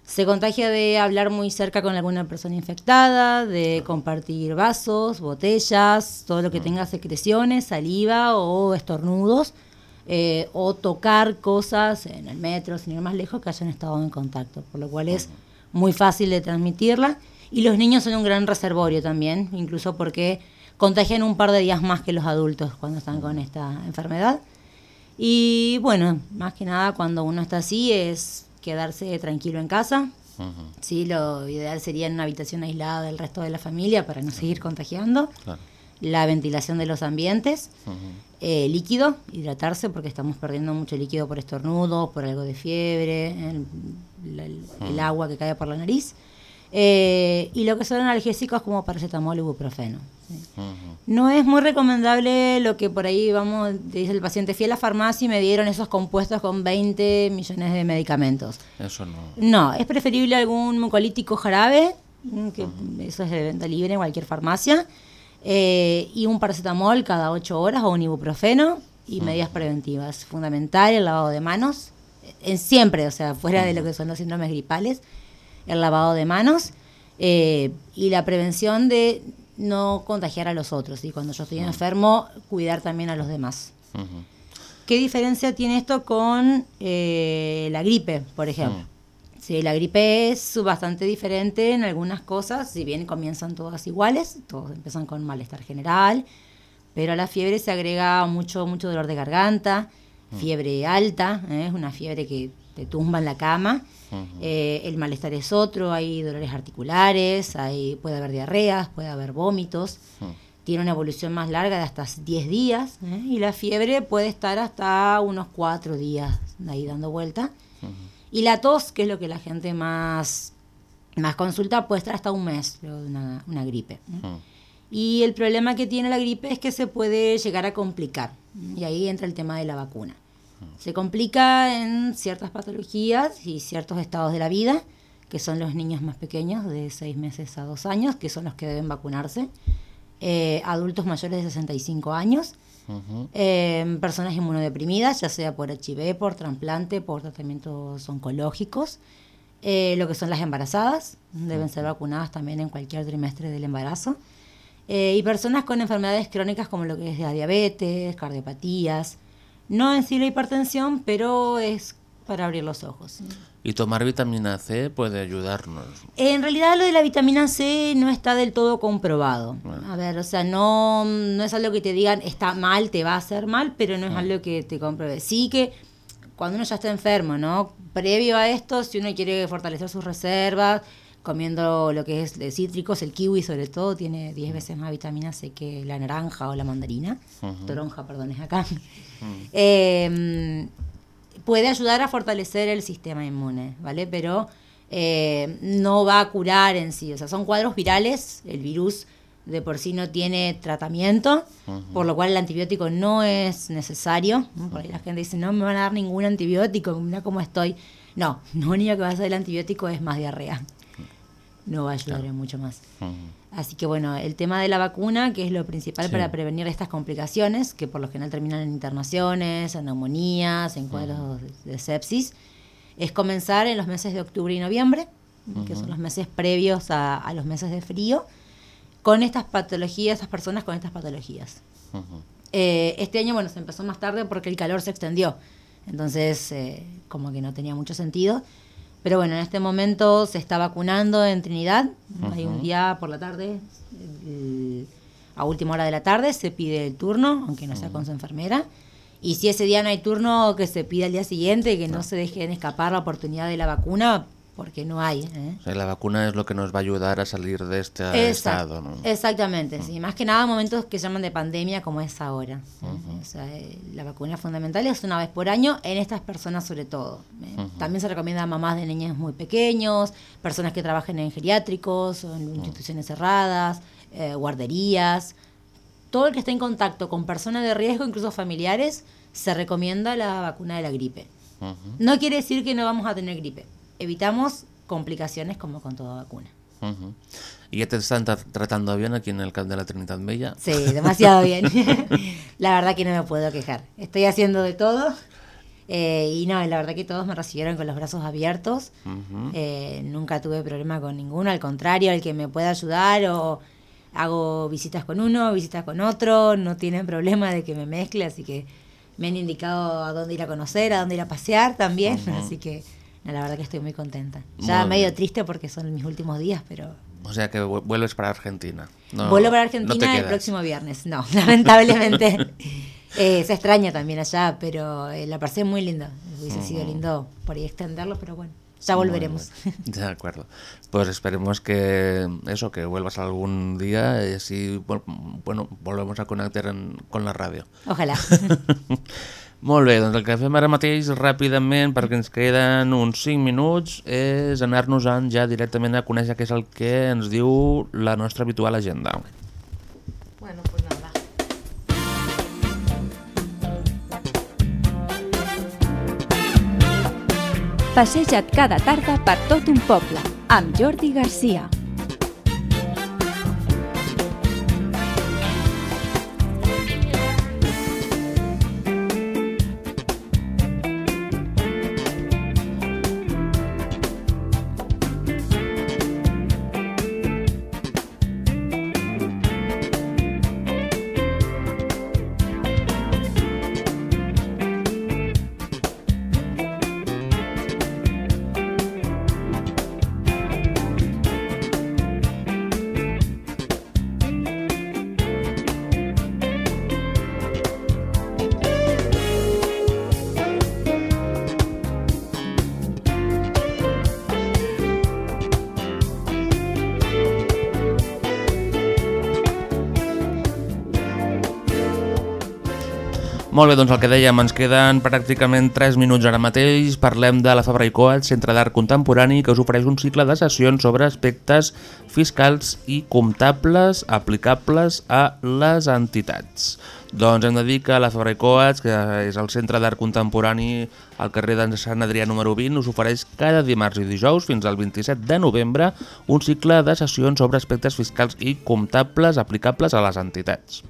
Se contagia de hablar muy cerca con alguna persona infectada, de compartir vasos, botellas, todo lo que tenga secreciones, saliva o estornudos, eh, o tocar cosas en el metro, sin ir más lejos, que hayan estado en contacto, por lo cual es muy fácil de transmitirla. Y los niños son un gran reservorio también, incluso porque contagian un par de días más que los adultos cuando están con esta enfermedad. Y bueno, más que nada cuando uno está así es quedarse tranquilo en casa. Sí, lo ideal sería en una habitación aislada del resto de la familia para no seguir contagiando. Claro. La ventilación de los ambientes. Eh, líquido, hidratarse porque estamos perdiendo mucho líquido por estornudos, por algo de fiebre, el, la- el- el agua que cae por la nariz. Eh, y lo que son analgésicos como paracetamol y ibuprofeno. ¿sí. No es muy recomendable lo que por ahí vamos, dice el paciente, fui a la farmacia y me dieron esos compuestos con 20 millones de medicamentos. Eso no. No, es preferible algún mucolítico jarabe, mm, que eso es de venta libre en cualquier farmacia, eh, y un paracetamol cada 8 horas o un ibuprofeno y medidas preventivas. Fundamental el lavado de manos, en siempre, o sea, fuera de lo que son los síndromes gripales, el lavado de manos eh, y la prevención de no contagiar a los otros. Y cuando yo estoy enfermo, cuidar también a los demás. ¿Qué diferencia tiene esto con eh, la gripe, por ejemplo? Sí, la gripe es bastante diferente en algunas cosas, si bien comienzan todas iguales, todos empiezan con malestar general, pero a la fiebre se agrega mucho, mucho dolor de garganta, fiebre alta, ¿eh? es una fiebre que te tumba en la cama, eh, el malestar es otro, hay dolores articulares, hay, puede haber diarreas, puede haber vómitos, tiene una evolución más larga de hasta 10 días ¿eh? y la fiebre puede estar hasta unos 4 días ahí dando vuelta. Y la tos, que es lo que la gente más, más consulta, puede estar hasta un mes, luego de una, una gripe. ¿eh? Y el problema que tiene la gripe es que se puede llegar a complicar. Y ahí entra el tema de la vacuna. Se complica en ciertas patologías y ciertos estados de la vida, que son los niños más pequeños, de 6 meses a 2 años, que son los que deben vacunarse. Eh, adultos mayores de 65 años. Eh, personas inmunodeprimidas, ya sea por HIV, por trasplante, por tratamientos oncológicos. Eh, lo que son las embarazadas, deben ser vacunadas también en cualquier trimestre del embarazo. Y personas con enfermedades crónicas como lo que es la diabetes, cardiopatías. No en sí la hipertensión, pero es para abrir los ojos. Y tomar vitamina C puede ayudarnos. En realidad lo de la vitamina C no está del todo comprobado. A ver, o sea, no, no es algo que te digan está mal, te va a hacer mal, pero no es algo que te compruebe. Sí que cuando uno ya está enfermo, ¿no? Previo a esto, si uno quiere fortalecer sus reservas, comiendo lo que es de cítricos, el kiwi sobre todo, tiene 10 veces más vitamina C que la naranja o la mandarina. Toronja, perdón, es acá. Eh, puede ayudar a fortalecer el sistema inmune, ¿vale? Pero eh, no va a curar en sí. O sea, son cuadros virales, el virus de por sí no tiene tratamiento, por lo cual el antibiótico no es necesario. ¿no? Por ahí la gente dice, no me van a dar ningún antibiótico, mira cómo estoy. No, lo único que va a hacer el antibiótico es más diarrea. No va a ayudar mucho más. Así que bueno, el tema de la vacuna, que es lo principal Sí. para prevenir estas complicaciones, que por lo general terminan en internaciones, en neumonías, en cuadros de, de sepsis, es comenzar en los meses de octubre y noviembre, que son los meses previos a, a los meses de frío, con estas patologías, estas personas con estas patologías. Eh, este año, bueno, se empezó más tarde porque el calor se extendió. Entonces, eh, como que no tenía mucho sentido. Pero bueno, en este momento se está vacunando en Trinidad. Hay un día por la tarde, el- a última hora de la tarde, se pide el turno, aunque no sea con su enfermera. Y si ese día no hay turno, que se pida al día siguiente, que no se dejen escapar la oportunidad de la vacuna, porque no hay. ¿eh? O sea, la vacuna es lo que nos va a ayudar a salir de este Exact- estado, ¿no? Exactamente, sí. Más que nada en momentos que llaman de pandemia como es ahora. ¿eh? O sea, eh, la vacuna fundamental es una vez por año en estas personas sobre todo. ¿eh? También se recomienda a mamás de niños muy pequeños, personas que trabajen en geriátricos o en instituciones cerradas, eh, guarderías. Todo el que esté en contacto con personas de riesgo, incluso familiares, se recomienda la vacuna de la gripe. No quiere decir que no vamos a tener gripe. Evitamos complicaciones como con toda vacuna. ¿Y ya te están tra- tratando bien aquí en el Camp de la Trinidad Bella? Sí, demasiado bien. la verdad que no me puedo quejar. Estoy haciendo de todo Eh, y no, la verdad que todos me recibieron con los brazos abiertos. Eh, nunca tuve problema con ninguno, al contrario, el que me pueda ayudar o hago visitas con uno, visitas con otro, no tienen problema de que me mezcle, así que me han indicado a dónde ir a conocer, a dónde ir a pasear también, así que la verdad que estoy muy contenta. Muy Ya medio bien. triste porque son mis últimos días, pero O sea que vu- vuelves para Argentina. No- vuelvo para no Argentina el quedas. próximo viernes. No, lamentablemente. Eh, se extraña también allá, pero eh, la pasé muy linda. Hubiese sido lindo por ahí extenderlo, pero bueno, ya Muy volveremos. De acuerdo. Pues esperemos que eso, que vuelvas algún día y así, vol- bueno, volvemos a conectar en- con la ràdio. Ojalà. Molt bé, doncs el que fem ara mateix ràpidament, perquè ens queden uns 5 minuts, és anar-nos-en ja directament a conèixer què és el que ens diu la nostra habitual agenda. Bueno, pues nada. Passeja't cada tarda per tot un poble, amb Jordi Garcia. Molt bé, doncs el que dèiem, ens queden pràcticament 3 minuts ara mateix. Parlem de la Fabra i Coats, Centre d'Art Contemporani, que us ofereix un cicle de sessions sobre aspectes fiscals i comptables aplicables a les entitats. Doncs hem de dir que la Fabra i Coats, que és el Centre d'Art Contemporani al carrer de Sant Adrià número 20, us ofereix cada dimarts i dijous fins al 27 de novembre un cicle de sessions sobre aspectes fiscals i comptables aplicables a les entitats.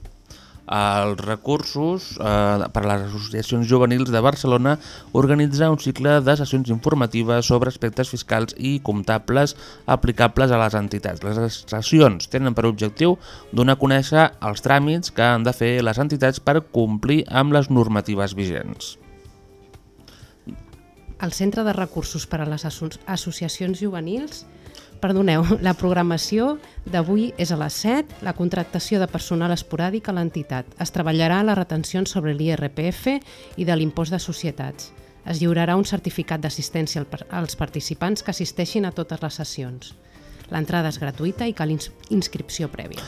Els recursos eh, per a les associacions juvenils de Barcelona organitza un cicle de sessions informatives sobre aspectes fiscals i comptables aplicables a les entitats. Les sessions tenen per objectiu donar a conèixer els tràmits que han de fer les entitats per complir amb les normatives vigents. El Centre de Recursos per a les Asso Associacions Juvenils Perdoneu, la programació d'avui és a les 7, la contractació de personal esporàdic a l'entitat. Es treballarà les retencions sobre l'IRPF i de l'impost de societats. Es lliurarà un certificat d'assistència als participants que assisteixin a totes les sessions. L'entrada és gratuïta i cal ins inscripció prèvia.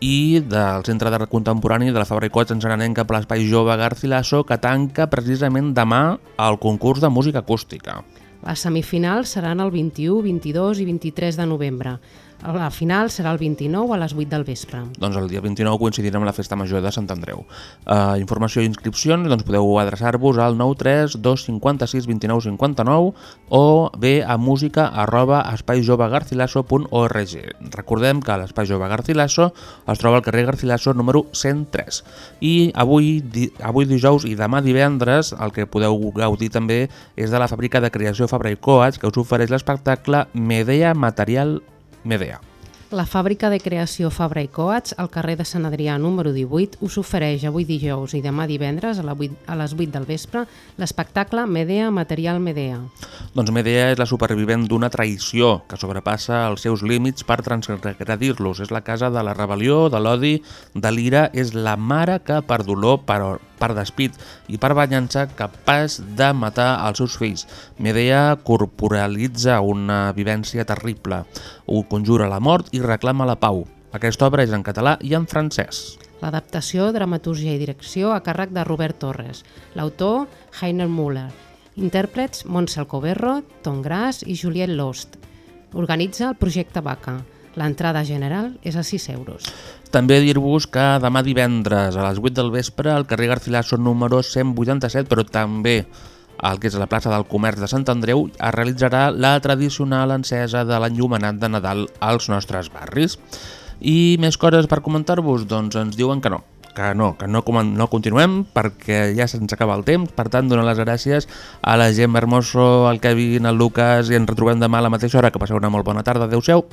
I del Centre d'Art Contemporani de la Fabra i Coats ens n'anem cap a l'Espai Jove Garcilaso que tanca precisament demà el concurs de música acústica. Les semifinals seran el 21, 22 i 23 de novembre. La final serà el 29 a les 8 del vespre. Doncs el dia 29 coincidirem amb la Festa Major de Sant Andreu. Uh, informació i inscripcions, doncs podeu adreçar-vos al 93 256 29 59 o bé a música arroba espaijovegarcilaso.org. Recordem que l'Espai Jove Garcilaso es troba al carrer Garcilaso número 103. I avui, di avui dijous i demà divendres el que podeu gaudir també és de la fàbrica de creació Fabra i Coats que us ofereix l'espectacle Medea Material Medea. La fàbrica de creació Fabra i Coats, al carrer de Sant Adrià número 18, us ofereix avui dijous i demà divendres a, la 8, a les 8 del vespre l'espectacle Medea Material Medea. Doncs Medea és la supervivent d'una traïció que sobrepassa els seus límits per transgredir-los. És la casa de la rebel·lió, de l'odi, de l'ira, és la mare que per dolor, per, per despit i per venjança capaç de matar els seus fills. Medea corporalitza una vivència terrible, ho conjura la mort i reclama la pau. Aquesta obra és en català i en francès. L'adaptació, dramatúrgia i direcció a càrrec de Robert Torres. L'autor, Heiner Müller. Intèrprets, Montse Alcoberro, Tom Gras i Juliette Lost. Organitza el projecte Vaca. L'entrada general és a 6 euros. També dir-vos que demà divendres a les 8 del vespre al carrer Garcilaso número 187, però també al que és la plaça del Comerç de Sant Andreu, es realitzarà la tradicional encesa de l'enllumenat de Nadal als nostres barris. I més coses per comentar-vos? Doncs ens diuen que no, que no, que no, no continuem perquè ja se'ns acaba el temps. Per tant, donar les gràcies a la Gemma Hermoso, al Kevin, al Lucas i ens retrobem demà a la mateixa hora. Que passeu una molt bona tarda. Adéu-siau.